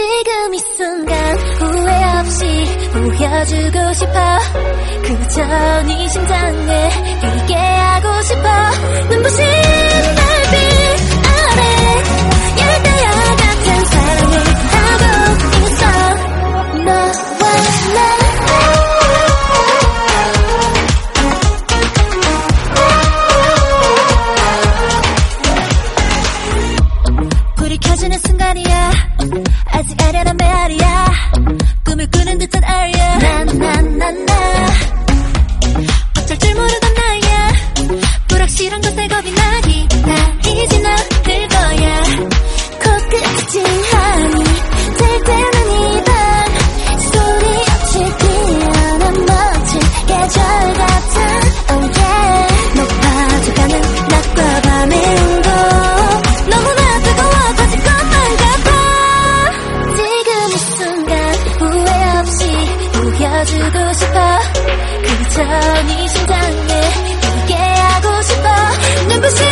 지금 이 순간 후회 없이 보여주고 싶어. 그저 네 심장에 이게 difficult area 터지고 싶어. 그저 네 심장에 깨게 하고 싶어. 눈부신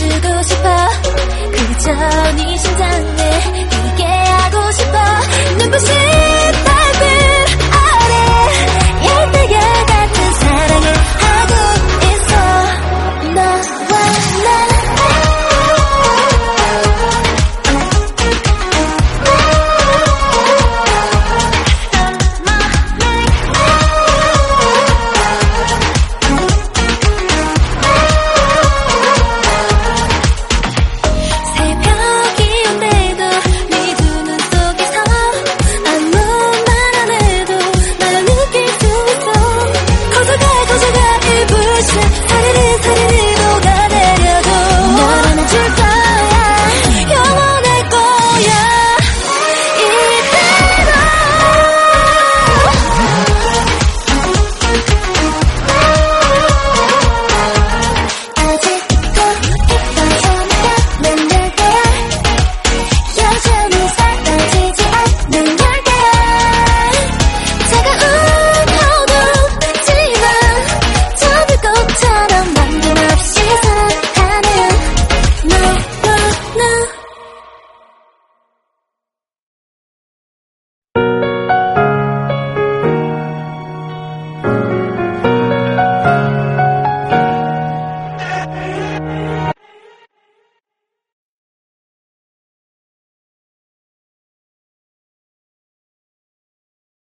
안아주고 싶어. 그저 네